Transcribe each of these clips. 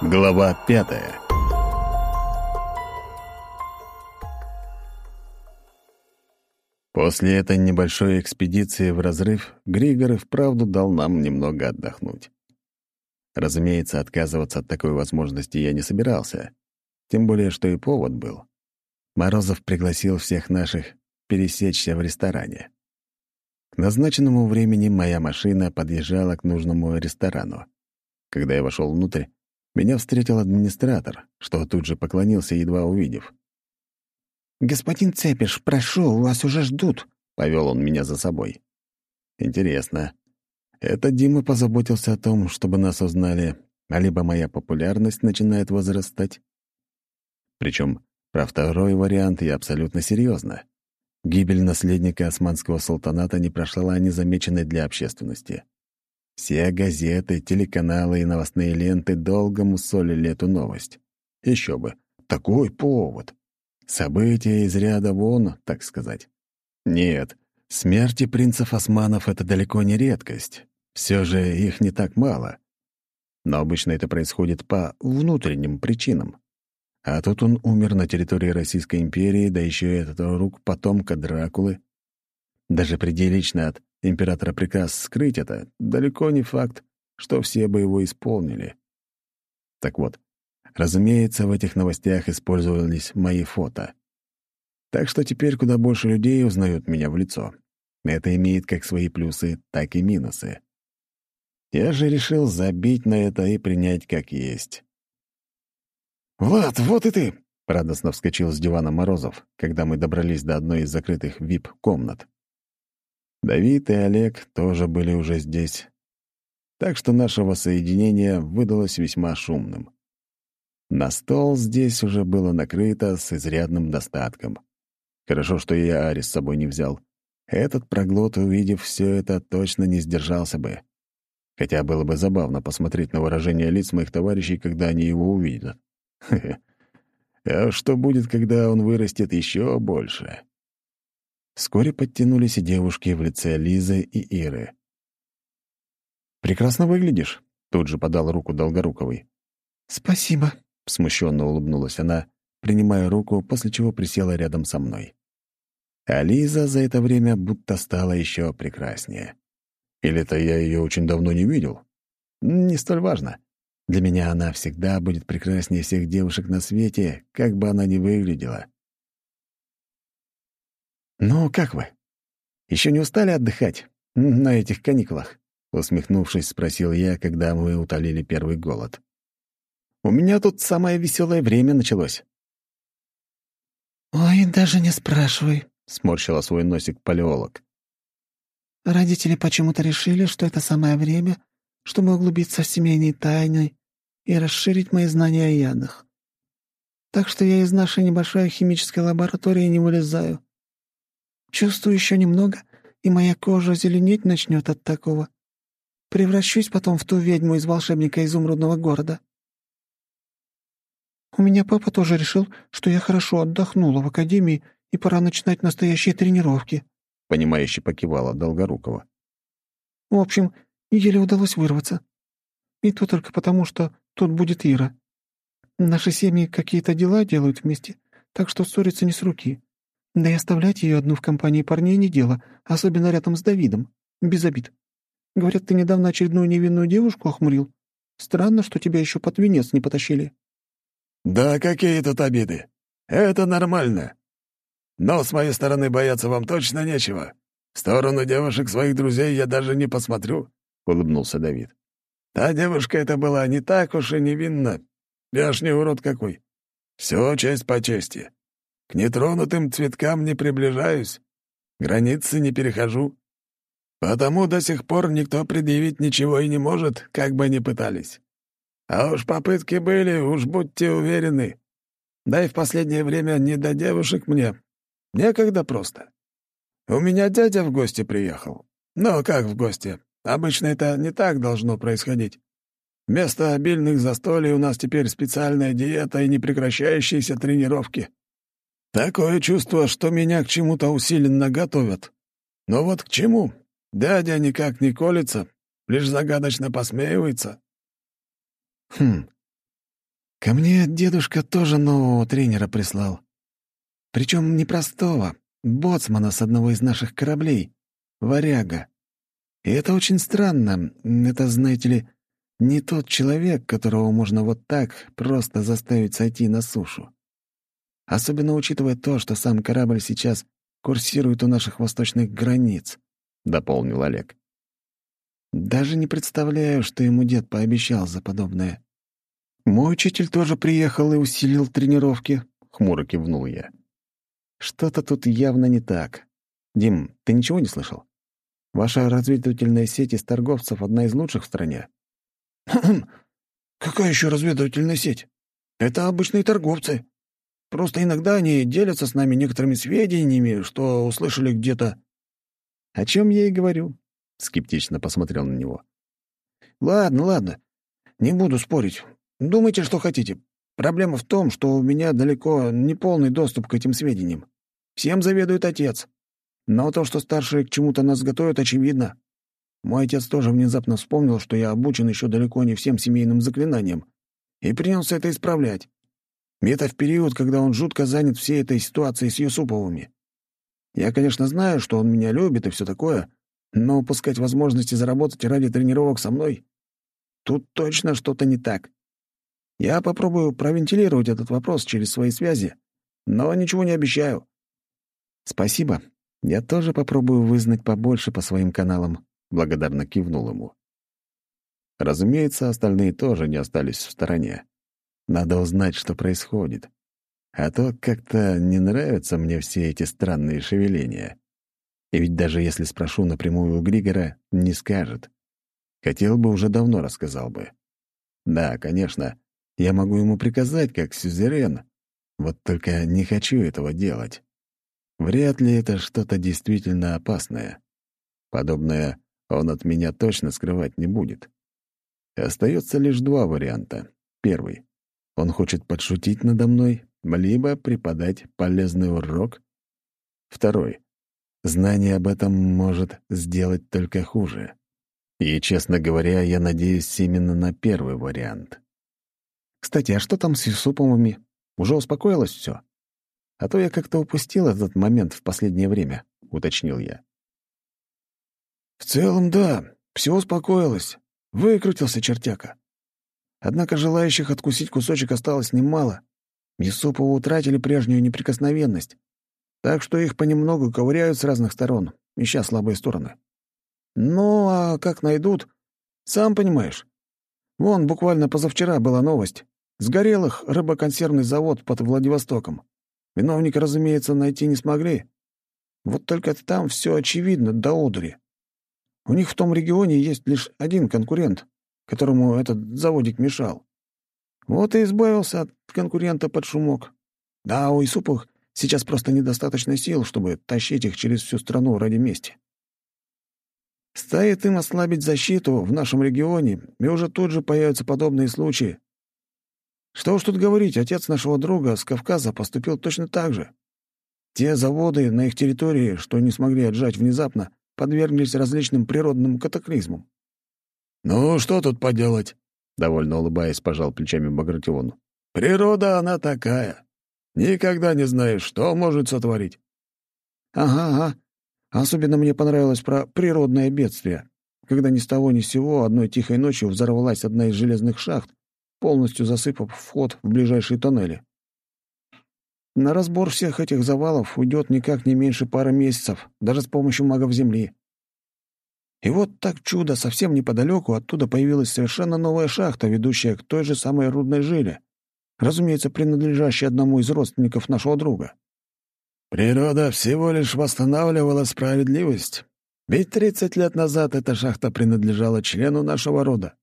Глава пятая После этой небольшой экспедиции в разрыв Григор и вправду дал нам немного отдохнуть. Разумеется, отказываться от такой возможности я не собирался, тем более, что и повод был. Морозов пригласил всех наших пересечься в ресторане. К назначенному времени моя машина подъезжала к нужному ресторану. Когда я вошел внутрь, меня встретил администратор, что тут же поклонился, едва увидев. «Господин Цепиш, прошу, вас уже ждут», — повел он меня за собой. «Интересно. Это Дима позаботился о том, чтобы нас узнали, а либо моя популярность начинает возрастать?» Причем про второй вариант я абсолютно серьезно. Гибель наследника османского султаната не прошла незамеченной для общественности. Все газеты, телеканалы и новостные ленты долго мусолили эту новость. Еще бы, такой повод. События из ряда вон, так сказать. Нет, смерти принцев османов — это далеко не редкость. Все же их не так мало. Но обычно это происходит по внутренним причинам. А тут он умер на территории Российской империи, да еще и от рук потомка Дракулы. Даже придилично от императора приказ скрыть это, далеко не факт, что все бы его исполнили. Так вот, разумеется, в этих новостях использовались мои фото. Так что теперь куда больше людей узнают меня в лицо. Это имеет как свои плюсы, так и минусы. Я же решил забить на это и принять как есть. «Влад, вот и ты!» — радостно вскочил с дивана Морозов, когда мы добрались до одной из закрытых вип-комнат. Давид и Олег тоже были уже здесь, так что нашего соединения выдалось весьма шумным. На стол здесь уже было накрыто с изрядным достатком. Хорошо, что я Ари с собой не взял. Этот проглот, увидев все это, точно не сдержался бы. Хотя было бы забавно посмотреть на выражение лиц моих товарищей, когда они его увидят. А что будет, когда он вырастет еще больше? Вскоре подтянулись и девушки в лице Лизы и Иры. «Прекрасно выглядишь», — тут же подал руку Долгоруковой. «Спасибо», — смущенно улыбнулась она, принимая руку, после чего присела рядом со мной. А Лиза за это время будто стала еще прекраснее. Или-то я ее очень давно не видел? Не столь важно. Для меня она всегда будет прекраснее всех девушек на свете, как бы она ни выглядела. «Ну, как вы? Еще не устали отдыхать на этих каникулах?» Усмехнувшись, спросил я, когда мы утолили первый голод. «У меня тут самое веселое время началось». «Ой, даже не спрашивай», — сморщила свой носик палеолог. «Родители почему-то решили, что это самое время, чтобы углубиться в семейные тайны и расширить мои знания о ядах. Так что я из нашей небольшой химической лаборатории не вылезаю. Чувствую еще немного, и моя кожа зеленеть начнет от такого. Превращусь потом в ту ведьму из волшебника изумрудного города. У меня папа тоже решил, что я хорошо отдохнула в академии и пора начинать настоящие тренировки. Понимающе покивала Долгорукова. В общем, еле удалось вырваться. И то только потому, что Тут будет Ира. Наши семьи какие-то дела делают вместе, так что ссориться не с руки. Да и оставлять ее одну в компании парней не дело, особенно рядом с Давидом. Без обид. Говорят, ты недавно очередную невинную девушку охмурил. Странно, что тебя еще под венец не потащили». «Да какие тут обиды? Это нормально. Но с моей стороны бояться вам точно нечего. В сторону девушек своих друзей я даже не посмотрю», — улыбнулся Давид. Та девушка это была не так уж и невинна. Я ж не урод какой. Все честь по чести. К нетронутым цветкам не приближаюсь, границы не перехожу. Потому до сих пор никто предъявить ничего и не может, как бы ни пытались. А уж попытки были, уж будьте уверены. Да и в последнее время не до девушек мне. Некогда просто. У меня дядя в гости приехал. Ну, как в гости? Обычно это не так должно происходить. Вместо обильных застолий у нас теперь специальная диета и непрекращающиеся тренировки. Такое чувство, что меня к чему-то усиленно готовят. Но вот к чему? Дядя никак не колется, лишь загадочно посмеивается. Хм, Ко мне дедушка тоже нового тренера прислал. Причем непростого, боцмана с одного из наших кораблей, варяга. И это очень странно. Это, знаете ли, не тот человек, которого можно вот так просто заставить сойти на сушу. Особенно учитывая то, что сам корабль сейчас курсирует у наших восточных границ», — дополнил Олег. «Даже не представляю, что ему дед пообещал за подобное». «Мой учитель тоже приехал и усилил тренировки», — хмуро кивнул я. «Что-то тут явно не так. Дим, ты ничего не слышал? Ваша разведывательная сеть из торговцев одна из лучших в стране». «Какая еще разведывательная сеть? Это обычные торговцы. Просто иногда они делятся с нами некоторыми сведениями, что услышали где-то». «О чем я и говорю», — скептично посмотрел на него. «Ладно, ладно. Не буду спорить. Думайте, что хотите. Проблема в том, что у меня далеко не полный доступ к этим сведениям. Всем заведует отец. Но то, что старшие к чему-то нас готовят, очевидно. Мой отец тоже внезапно вспомнил, что я обучен еще далеко не всем семейным заклинаниям, и принялся это исправлять. И это в период, когда он жутко занят всей этой ситуацией с Юсуповыми. Я, конечно, знаю, что он меня любит и все такое, но упускать возможности заработать ради тренировок со мной — тут точно что-то не так. Я попробую провентилировать этот вопрос через свои связи, но ничего не обещаю. Спасибо. Я тоже попробую вызнать побольше по своим каналам, благодарно кивнул ему. Разумеется, остальные тоже не остались в стороне. Надо узнать, что происходит. А то как-то не нравятся мне все эти странные шевеления. И ведь даже если спрошу напрямую у Григора, не скажет. Хотел бы, уже давно рассказал бы. Да, конечно, я могу ему приказать, как сюзерен. Вот только не хочу этого делать. Вряд ли это что-то действительно опасное. Подобное он от меня точно скрывать не будет. Остается лишь два варианта. Первый. Он хочет подшутить надо мной, либо преподать полезный урок. Второй. Знание об этом может сделать только хуже. И, честно говоря, я надеюсь именно на первый вариант. Кстати, а что там с Юсуповыми? Уже успокоилось все? А то я как-то упустил этот момент в последнее время, — уточнил я. В целом, да, все успокоилось. Выкрутился чертяка. Однако желающих откусить кусочек осталось немало. Юсуповы утратили прежнюю неприкосновенность, так что их понемногу ковыряют с разных сторон, ища слабые стороны. Ну, а как найдут, сам понимаешь. Вон, буквально позавчера была новость. Сгорел их рыбоконсервный завод под Владивостоком. Виновника, разумеется, найти не смогли. Вот только там все очевидно до одури. У них в том регионе есть лишь один конкурент, которому этот заводик мешал. Вот и избавился от конкурента под шумок. Да, у Исуповых сейчас просто недостаточно сил, чтобы тащить их через всю страну ради мести. Стоит им ослабить защиту в нашем регионе, и уже тут же появятся подобные случаи. Что уж тут говорить, отец нашего друга с Кавказа поступил точно так же. Те заводы на их территории, что не смогли отжать внезапно, подверглись различным природным катаклизмам. «Ну, что тут поделать?» — довольно улыбаясь, пожал плечами Багратион. «Природа она такая. Никогда не знаешь, что может сотворить». «Ага, ага. Особенно мне понравилось про природное бедствие, когда ни с того ни с сего одной тихой ночью взорвалась одна из железных шахт, полностью засыпав вход в ближайшие тоннели. На разбор всех этих завалов уйдет никак не меньше пары месяцев, даже с помощью магов Земли. И вот так чудо, совсем неподалеку оттуда появилась совершенно новая шахта, ведущая к той же самой рудной жиле, разумеется, принадлежащей одному из родственников нашего друга. Природа всего лишь восстанавливала справедливость. Ведь 30 лет назад эта шахта принадлежала члену нашего рода.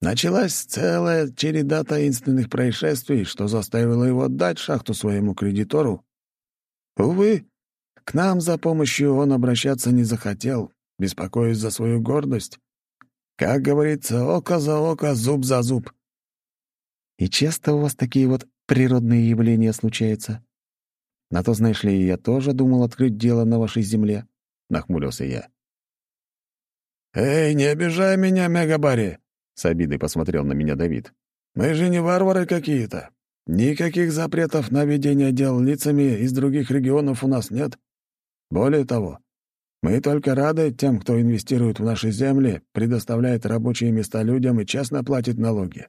Началась целая череда таинственных происшествий, что заставило его отдать шахту своему кредитору. Увы, к нам за помощью он обращаться не захотел, беспокоясь за свою гордость. Как говорится, око за око, зуб за зуб. И часто у вас такие вот природные явления случаются? На то, знаешь ли, я тоже думал открыть дело на вашей земле», — нахмурился я. «Эй, не обижай меня, Мегабари!» — с обидой посмотрел на меня Давид. Мы же не варвары какие-то. Никаких запретов на ведение дел лицами из других регионов у нас нет. Более того, мы только рады тем, кто инвестирует в наши земли, предоставляет рабочие места людям и честно платит налоги.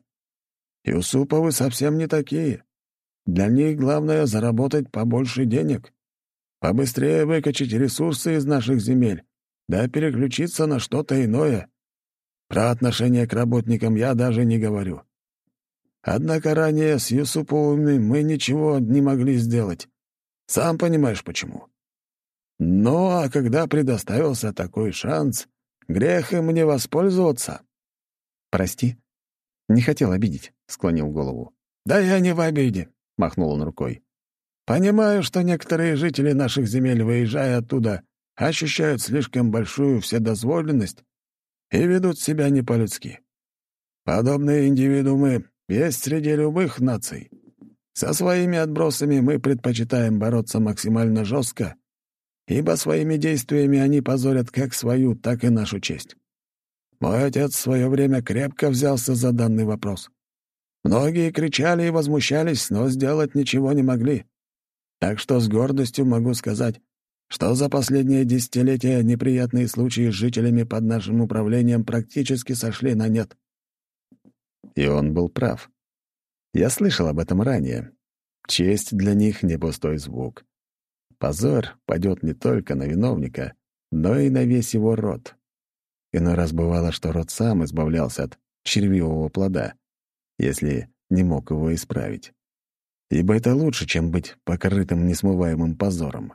Юсуповы совсем не такие. Для них главное — заработать побольше денег, побыстрее выкачать ресурсы из наших земель, да переключиться на что-то иное. Про отношение к работникам я даже не говорю. Однако ранее с Юсуповыми мы ничего не могли сделать. Сам понимаешь, почему. Ну, а когда предоставился такой шанс, грех им не воспользоваться. «Прости, не хотел обидеть», — склонил голову. «Да я не в обиде», — махнул он рукой. «Понимаю, что некоторые жители наших земель, выезжая оттуда, ощущают слишком большую вседозволенность и ведут себя не по-людски. Подобные индивидуумы есть среди любых наций. Со своими отбросами мы предпочитаем бороться максимально жестко, ибо своими действиями они позорят как свою, так и нашу честь. Мой отец в свое время крепко взялся за данный вопрос. Многие кричали и возмущались, но сделать ничего не могли. Так что с гордостью могу сказать, что за последние десятилетия неприятные случаи с жителями под нашим управлением практически сошли на нет. И он был прав. Я слышал об этом ранее. Честь для них — не пустой звук. Позор падет не только на виновника, но и на весь его род. Иной раз бывало, что род сам избавлялся от червивого плода, если не мог его исправить. Ибо это лучше, чем быть покрытым несмываемым позором.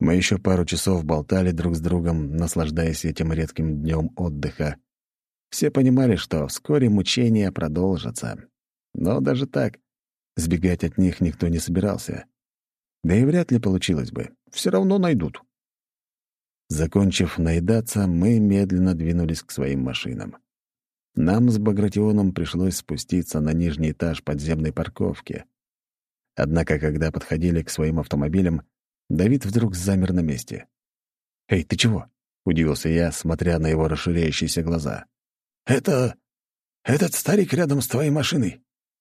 Мы еще пару часов болтали друг с другом, наслаждаясь этим редким днем отдыха. Все понимали, что вскоре мучения продолжатся. Но даже так, сбегать от них никто не собирался. Да и вряд ли получилось бы. Все равно найдут. Закончив наедаться, мы медленно двинулись к своим машинам. Нам с Багратионом пришлось спуститься на нижний этаж подземной парковки. Однако, когда подходили к своим автомобилям, Давид вдруг замер на месте. «Эй, ты чего?» — удивился я, смотря на его расширяющиеся глаза. «Это... этот старик рядом с твоей машиной.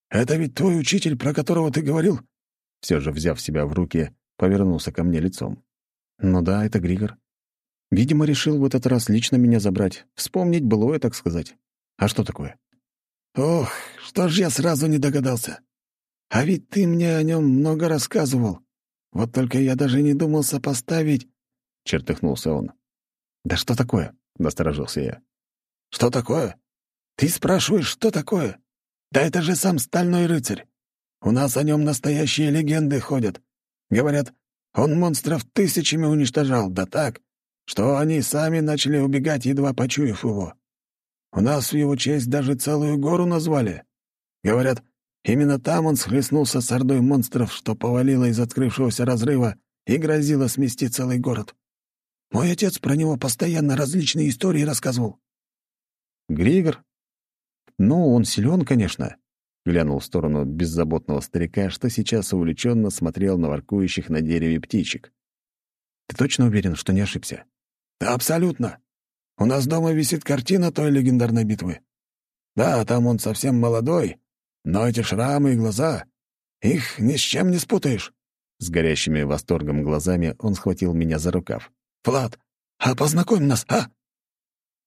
Это ведь твой учитель, про которого ты говорил?» Все же, взяв себя в руки, повернулся ко мне лицом. «Ну да, это Григор. Видимо, решил в этот раз лично меня забрать, вспомнить былое, так сказать. А что такое?» «Ох, что ж я сразу не догадался. А ведь ты мне о нем много рассказывал. Вот только я даже не думал сопоставить...» — чертыхнулся он. «Да что такое?» — насторожился я. «Что такое? Ты спрашиваешь, что такое? Да это же сам Стальной Рыцарь. У нас о нем настоящие легенды ходят. Говорят, он монстров тысячами уничтожал, да так, что они сами начали убегать, едва почуяв его. У нас в его честь даже целую гору назвали. Говорят, именно там он схлестнулся с ордой монстров, что повалило из открывшегося разрыва и грозило смести целый город. Мой отец про него постоянно различные истории рассказывал. Григор? Ну, он силен, конечно. Глянул в сторону беззаботного старика, что сейчас увлеченно смотрел на воркующих на дереве птичек. Ты точно уверен, что не ошибся? Да, абсолютно. У нас дома висит картина той легендарной битвы. Да, там он совсем молодой, но эти шрамы и глаза, их ни с чем не спутаешь. С горящими восторгом глазами он схватил меня за рукав. «Влад, а познакомь нас, а?»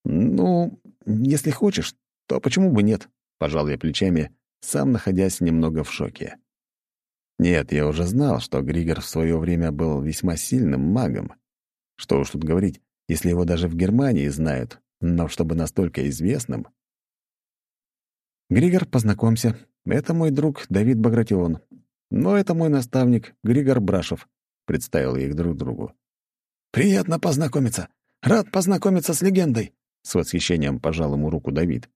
«Ну, если хочешь, то почему бы нет?» — пожал я плечами, сам находясь немного в шоке. Нет, я уже знал, что Григор в свое время был весьма сильным магом. Что уж тут говорить, если его даже в Германии знают, но чтобы настолько известным... Григор, познакомься, это мой друг Давид Багратион. Но это мой наставник Григор Брашев, представил их друг другу. «Приятно познакомиться. Рад познакомиться с легендой», — с восхищением пожал ему руку Давид.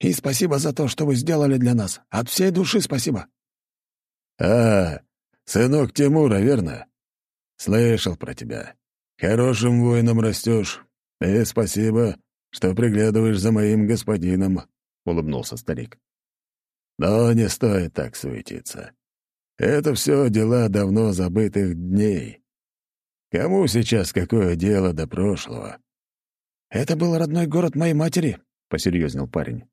«И спасибо за то, что вы сделали для нас. От всей души спасибо». «А, сынок Тимура, верно? Слышал про тебя. Хорошим воином растешь. И спасибо, что приглядываешь за моим господином», — улыбнулся старик. «Но не стоит так суетиться. Это все дела давно забытых дней. Кому сейчас какое дело до прошлого?» «Это был родной город моей матери», — посерьезнел парень.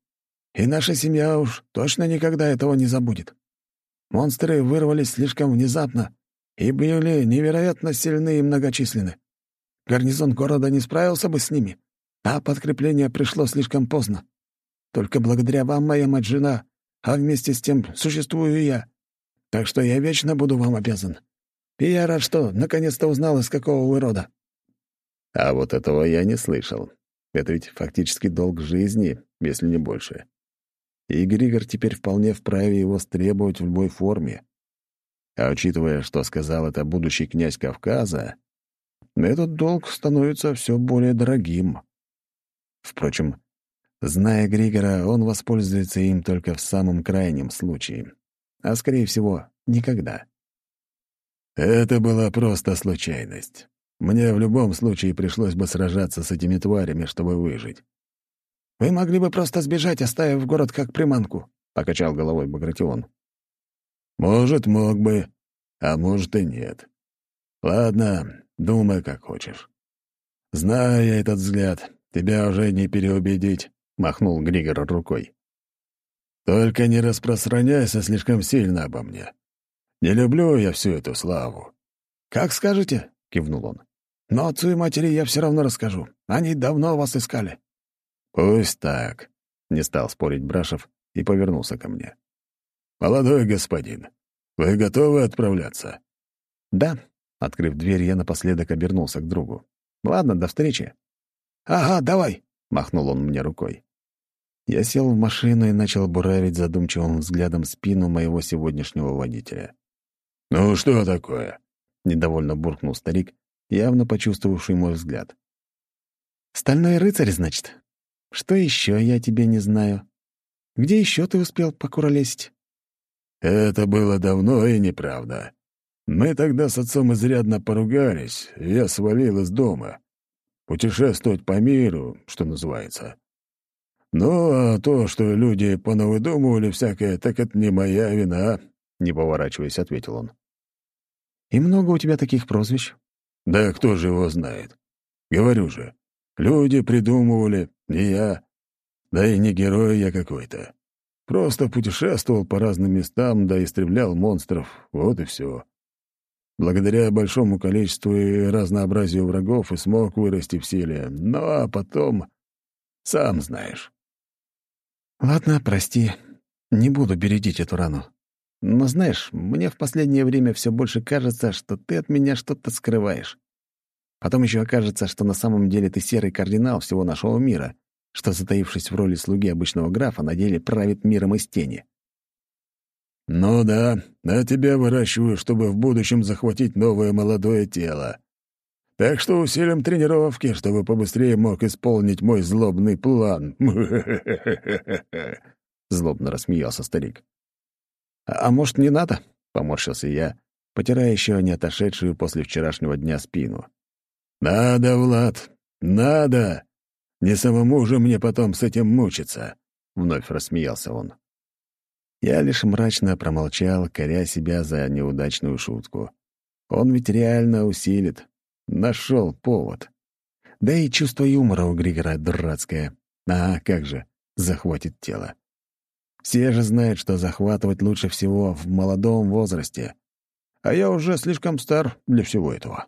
И наша семья уж точно никогда этого не забудет. Монстры вырвались слишком внезапно и были невероятно сильны и многочисленны. Гарнизон города не справился бы с ними, а подкрепление пришло слишком поздно. Только благодаря вам моя мать-жена, а вместе с тем существую и я. Так что я вечно буду вам обязан. И я рад, что наконец-то узнал, из какого вы рода». А вот этого я не слышал. Это ведь фактически долг жизни, если не больше. И Григор теперь вполне вправе его стребовать в любой форме. А учитывая, что сказал это будущий князь Кавказа, этот долг становится все более дорогим. Впрочем, зная Григора, он воспользуется им только в самом крайнем случае. А, скорее всего, никогда. Это была просто случайность. Мне в любом случае пришлось бы сражаться с этими тварями, чтобы выжить. «Вы могли бы просто сбежать, оставив город как приманку», — покачал головой Багратион. «Может, мог бы, а может и нет. Ладно, думай, как хочешь. Знаю я этот взгляд, тебя уже не переубедить», — махнул Григор рукой. «Только не распространяйся слишком сильно обо мне. Не люблю я всю эту славу». «Как скажете», — кивнул он. «Но отцу и матери я все равно расскажу. Они давно вас искали». «Пусть так», — не стал спорить Брашев и повернулся ко мне. «Молодой господин, вы готовы отправляться?» «Да», — открыв дверь, я напоследок обернулся к другу. «Ладно, до встречи». «Ага, давай», — махнул он мне рукой. Я сел в машину и начал буравить задумчивым взглядом спину моего сегодняшнего водителя. «Ну что такое?» — недовольно буркнул старик явно почувствовавший мой взгляд. «Стальной рыцарь, значит? Что еще я тебе не знаю? Где еще ты успел покуролесить?» «Это было давно и неправда. Мы тогда с отцом изрядно поругались, я свалил из дома. Путешествовать по миру, что называется. Ну, а то, что люди понавыдумывали всякое, так это не моя вина», — не поворачиваясь, ответил он. «И много у тебя таких прозвищ?» Да кто же его знает? Говорю же, люди придумывали, не я. Да и не герой я какой-то. Просто путешествовал по разным местам, да истреблял монстров, вот и все. Благодаря большому количеству и разнообразию врагов и смог вырасти в силе. Ну а потом... Сам знаешь. Ладно, прости. Не буду бередить эту рану. Но знаешь, мне в последнее время все больше кажется, что ты от меня что-то скрываешь. Потом еще окажется, что на самом деле ты серый кардинал всего нашего мира, что, затаившись в роли слуги обычного графа, на деле правит миром из тени. «Ну да, а тебя выращиваю, чтобы в будущем захватить новое молодое тело. Так что усилим тренировки, чтобы побыстрее мог исполнить мой злобный план». Злобно рассмеялся старик. «А, «А может, не надо?» — поморщился я, потирая еще не отошедшую после вчерашнего дня спину. «Надо, Влад, надо! Не самому же мне потом с этим мучиться!» — вновь рассмеялся он. Я лишь мрачно промолчал, коря себя за неудачную шутку. Он ведь реально усилит. Нашел повод. Да и чувство юмора у Григора дурацкое. А как же, захватит тело. Все же знают, что захватывать лучше всего в молодом возрасте. А я уже слишком стар для всего этого.